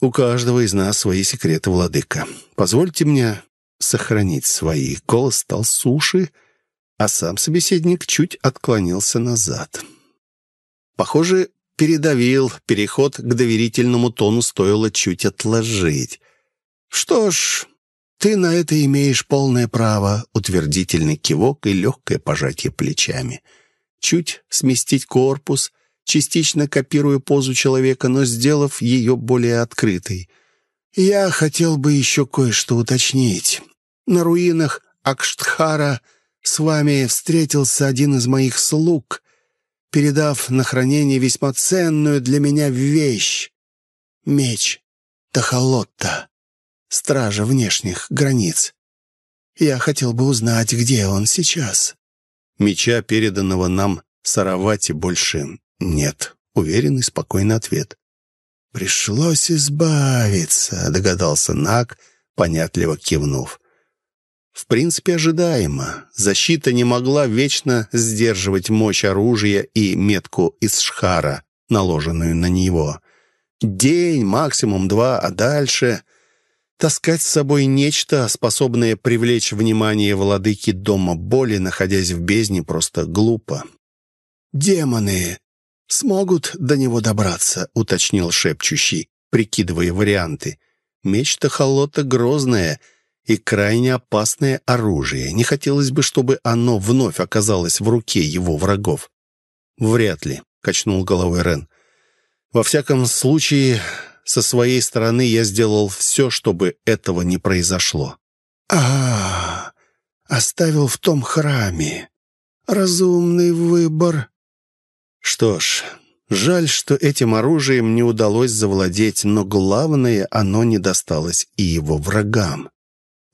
A: «У каждого из нас свои секреты, владыка. Позвольте мне сохранить свои». Голос стал суши, а сам собеседник чуть отклонился назад. Похоже, передавил. Переход к доверительному тону стоило чуть отложить.
B: «Что ж, ты на это имеешь полное право», — утвердительный кивок и легкое пожатие плечами. Чуть сместить корпус, частично копируя позу человека, но сделав ее более открытой. «Я хотел бы еще кое-что уточнить. На руинах Акштхара с вами встретился один из моих слуг, передав на хранение весьма ценную для меня вещь — меч Тахалотта, стража внешних границ. Я хотел бы узнать, где он сейчас».
A: Меча, переданного нам Саравати, больше нет. Уверенный, спокойный ответ.
B: «Пришлось избавиться», — догадался Нак, понятливо кивнув.
A: В принципе, ожидаемо. Защита не могла вечно сдерживать мощь оружия и метку из шхара, наложенную на него. День, максимум два, а дальше... Таскать с собой нечто, способное привлечь внимание владыки дома боли, находясь в бездне, просто глупо.
B: «Демоны смогут до него добраться», — уточнил шепчущий, прикидывая варианты.
A: «Меч Тахолота грозное — и крайне опасное оружие. Не хотелось бы, чтобы оно вновь оказалось в руке его врагов. «Вряд ли», — качнул головой Рен. «Во всяком случае, со своей стороны я сделал все, чтобы этого не произошло».
B: «А, оставил в том храме. Разумный выбор».
A: «Что ж, жаль, что этим оружием не удалось завладеть, но главное, оно не досталось и его врагам.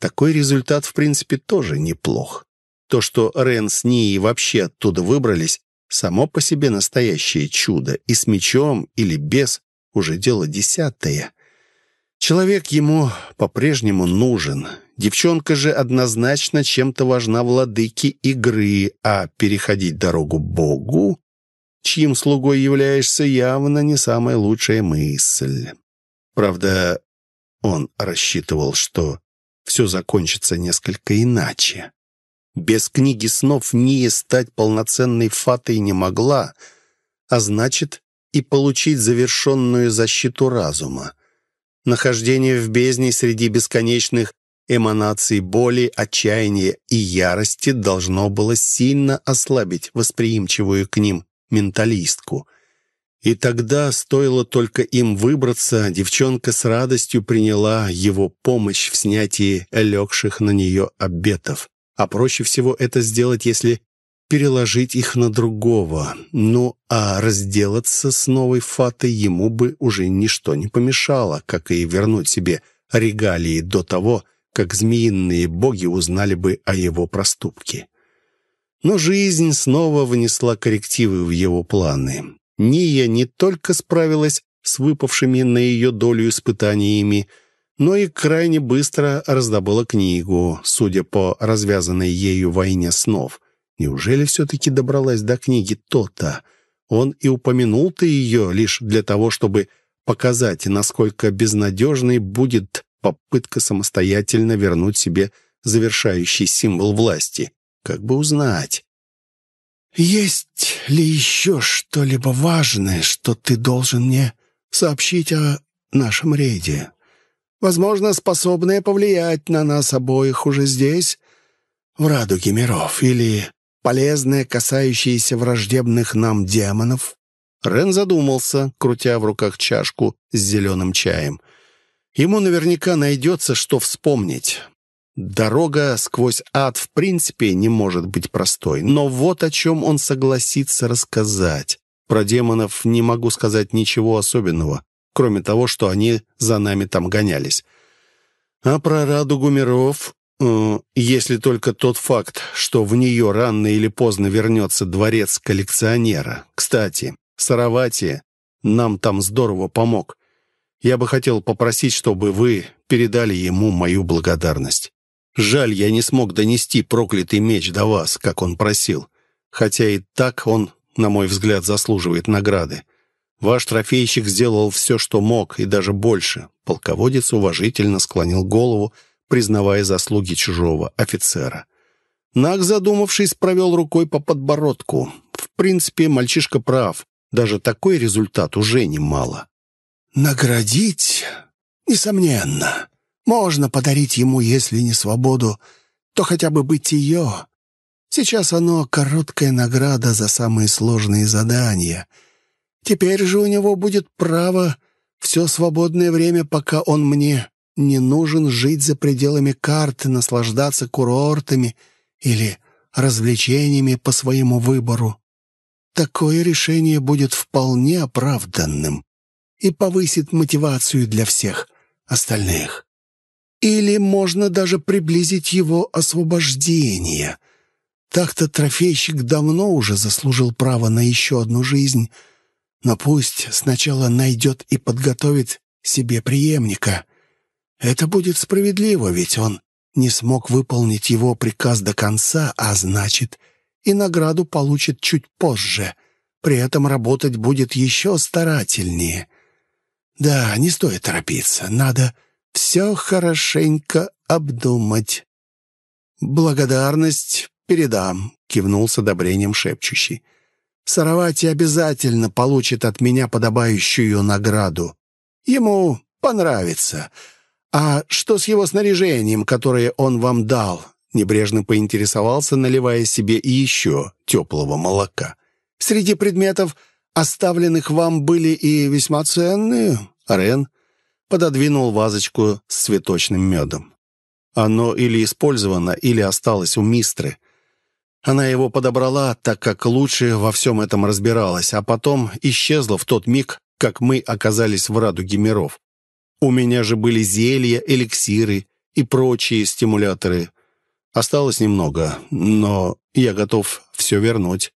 A: Такой результат, в принципе, тоже неплох. То, что Рен с Нией вообще оттуда выбрались, само по себе настоящее чудо, и с мечом или без уже дело десятое. Человек ему по-прежнему нужен. Девчонка же однозначно чем-то важна владыке игры, а переходить дорогу Богу, чьим слугой являешься, явно не самая лучшая мысль. Правда, он рассчитывал, что все закончится несколько иначе. Без книги снов Ния стать полноценной фатой не могла, а значит и получить завершенную защиту разума. Нахождение в бездне среди бесконечных эманаций боли, отчаяния и ярости должно было сильно ослабить восприимчивую к ним менталистку — и тогда, стоило только им выбраться, девчонка с радостью приняла его помощь в снятии легших на нее обетов. А проще всего это сделать, если переложить их на другого. Ну, а разделаться с новой фатой ему бы уже ничто не помешало, как и вернуть себе регалии до того, как змеиные боги узнали бы о его проступке. Но жизнь снова внесла коррективы в его планы. Ния не только справилась с выпавшими на ее долю испытаниями, но и крайне быстро раздобыла книгу, судя по развязанной ею войне снов. Неужели все-таки добралась до книги то-то? Он и упомянул-то ее лишь для того, чтобы показать, насколько безнадежной будет попытка самостоятельно вернуть себе завершающий символ власти. Как бы узнать?
B: «Есть ли еще что-либо важное, что ты должен мне сообщить о нашем рейде? Возможно, способное повлиять на нас обоих уже здесь, в радуге миров, или полезное, касающееся враждебных нам демонов?»
A: Рен задумался, крутя в руках чашку с зеленым чаем. Ему наверняка найдется, что вспомнить. Дорога сквозь ад в принципе не может быть простой, но вот о чем он согласится рассказать. Про демонов не могу сказать ничего особенного, кроме того, что они за нами там гонялись. А про радугу миров Э, если только тот факт, что в нее рано или поздно вернется дворец коллекционера. Кстати, Саравати нам там здорово помог. Я бы хотел попросить, чтобы вы передали ему мою благодарность. Жаль, я не смог донести проклятый меч до вас, как он просил. Хотя и так он, на мой взгляд, заслуживает награды. Ваш трофейщик сделал все, что мог, и даже больше. Полководец уважительно склонил голову, признавая заслуги чужого офицера. Наг, задумавшись, провел рукой по подбородку. В принципе, мальчишка прав. Даже такой результат уже немало.
B: «Наградить? Несомненно. Можно подарить ему, если не свободу, то хотя бы бытие. Сейчас оно короткая награда за самые сложные задания. Теперь же у него будет право все свободное время, пока он мне не нужен жить за пределами карты, наслаждаться курортами или развлечениями по своему выбору. Такое решение будет вполне оправданным и повысит мотивацию для всех остальных. Или можно даже приблизить его освобождение. Так-то трофейщик давно уже заслужил право на еще одну жизнь, но пусть сначала найдет и подготовит себе преемника. Это будет справедливо, ведь он не смог выполнить его приказ до конца, а значит, и награду получит чуть позже. При этом работать будет еще старательнее. Да, не стоит торопиться, надо все хорошенько обдумать. «Благодарность передам», — кивнул с одобрением шепчущий. «Саравати обязательно получит от меня подобающую награду. Ему понравится. «А что с его снаряжением, которое он вам дал?» Небрежно поинтересовался, наливая себе и еще теплого молока. «Среди предметов, оставленных вам, были и весьма ценные». Рен пододвинул вазочку с цветочным медом. Оно или использовано, или осталось у мистры. Она его подобрала, так как лучше во всем этом разбиралась, а потом исчезла в тот миг, как мы оказались в радуге миров. У меня же были зелья, эликсиры и прочие стимуляторы. Осталось немного, но я готов все вернуть».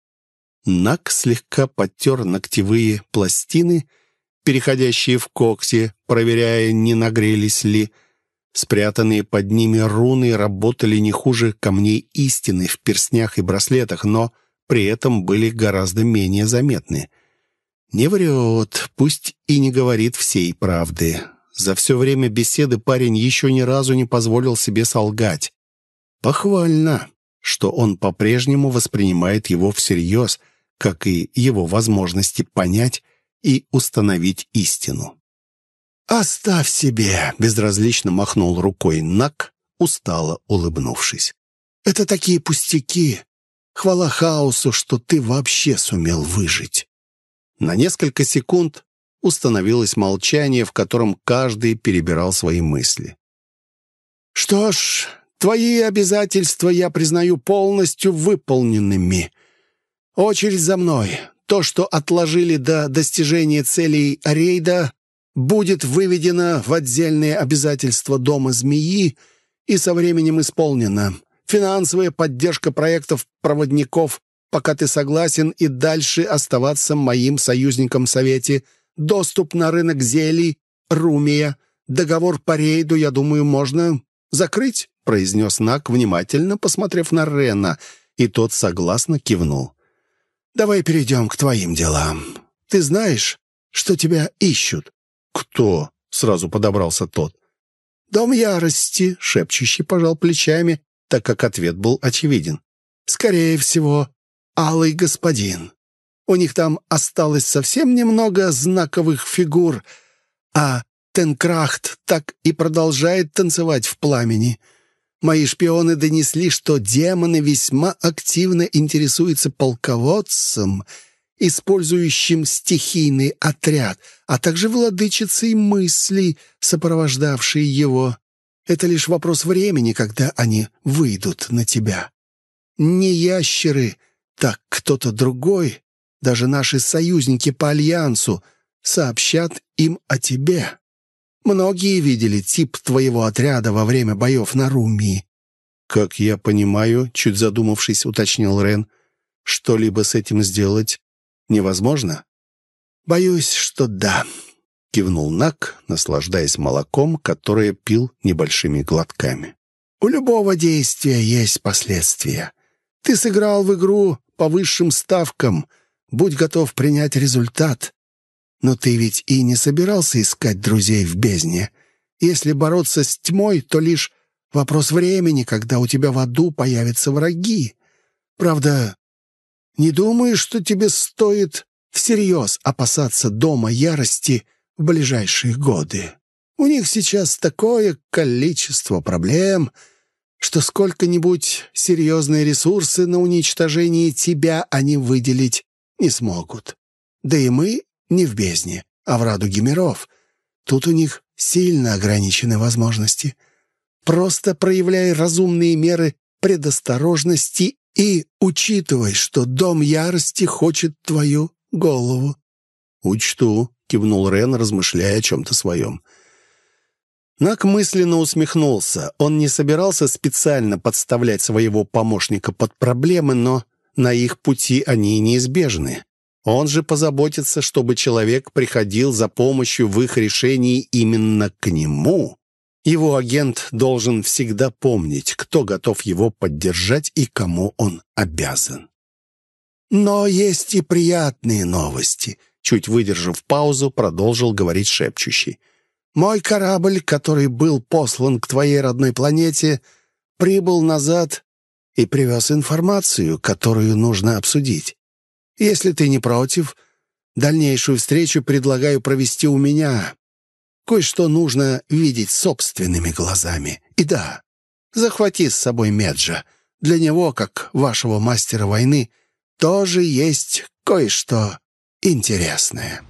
B: Нак слегка потер ногтевые пластины, переходящие в кокси, проверяя, не нагрелись ли. Спрятанные под ними руны работали не хуже камней истины в перстнях и браслетах, но при этом были гораздо менее заметны. Не врет, пусть и не говорит всей правды. За все время беседы парень еще ни разу не позволил себе солгать. Похвально, что он по-прежнему воспринимает его всерьез, как и его возможности понять и установить истину. «Оставь себе!» — безразлично махнул рукой Нак, устало улыбнувшись. «Это такие пустяки. Хвала хаосу, что ты вообще сумел выжить». На несколько секунд установилось молчание, в котором каждый перебирал свои мысли. «Что ж, твои обязательства я признаю полностью выполненными. Очередь за мной. То, что отложили до достижения целей рейда, будет выведено в отдельные обязательства Дома Змеи и со временем исполнено. Финансовая поддержка проектов проводников, пока ты согласен и дальше оставаться моим союзником в Совете – доступ на рынок зелий, румия, договор по рейду, я думаю, можно закрыть», произнес Нак, внимательно посмотрев на Рена, и тот согласно кивнул. «Давай перейдем к твоим делам. Ты знаешь, что тебя ищут?» «Кто?» — сразу подобрался тот. «Дом ярости», — шепчущий пожал плечами, так как ответ был очевиден. «Скорее всего, алый господин. У них там осталось совсем немного знаковых фигур, а Тенкрахт так и продолжает танцевать в пламени. Мои шпионы донесли, что демоны весьма активно интересуются полководцем, использующим стихийный отряд, а также владычицей мыслей, сопровождавшей его. Это лишь вопрос времени, когда они выйдут на тебя. Не ящеры, так кто-то другой даже наши союзники по Альянсу сообщат им о тебе. Многие видели тип твоего отряда во время боев на Румии.
A: «Как я понимаю», — чуть задумавшись, уточнил Рен, «что-либо с этим сделать невозможно?»
B: «Боюсь, что да», — кивнул Нак, наслаждаясь молоком, которое пил небольшими глотками. «У любого действия есть последствия. Ты сыграл в игру по высшим ставкам, будь готов принять результат. Но ты ведь и не собирался искать друзей в бездне. Если бороться с тьмой, то лишь вопрос времени, когда у тебя в аду появятся враги. Правда, не думаю, что тебе стоит всерьез опасаться дома ярости в ближайшие годы. У них сейчас такое количество проблем, что сколько-нибудь серьезные ресурсы на уничтожение тебя они выделить не смогут. Да и мы не в бездне, а в радуге миров. Тут у них сильно ограничены возможности. Просто проявляй разумные меры предосторожности и учитывай, что Дом Ярости хочет твою голову».
A: «Учту», — кивнул Рен, размышляя о чем-то своем. Нак мысленно усмехнулся. Он не собирался специально подставлять своего помощника под проблемы, но на их пути они неизбежны. Он же позаботится, чтобы человек приходил за помощью в их решении именно к нему. Его агент должен всегда помнить, кто готов его поддержать и кому он обязан.
B: «Но есть и приятные новости», — чуть выдержав паузу, продолжил говорить шепчущий. «Мой корабль, который был послан к твоей родной планете, прибыл назад и привез информацию, которую нужно обсудить. Если ты не против, дальнейшую встречу предлагаю провести у меня. Кое-что нужно видеть собственными глазами. И да, захвати с собой Меджа. Для него, как вашего мастера войны, тоже есть кое-что интересное».